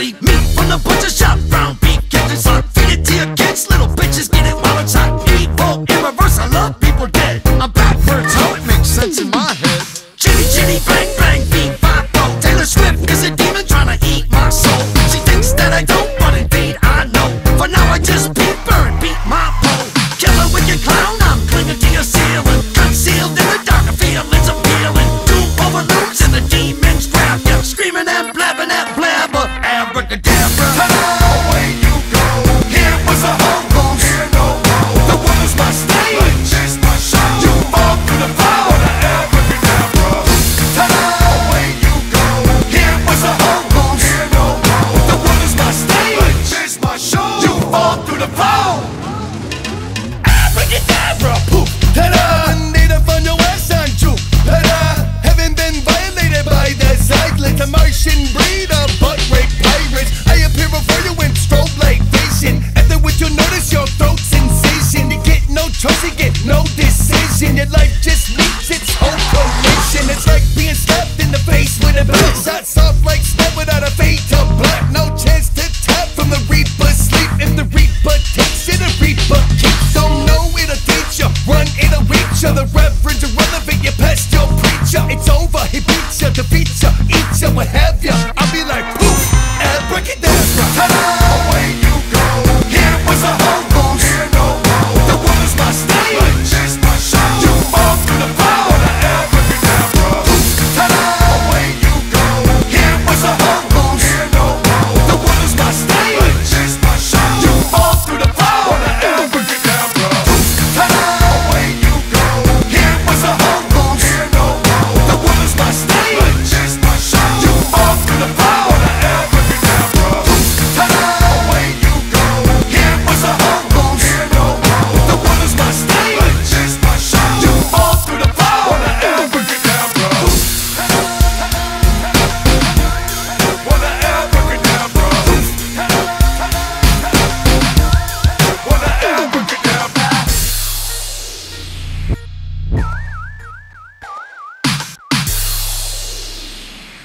leave me from the butcher shop. Brown beef, catching slop.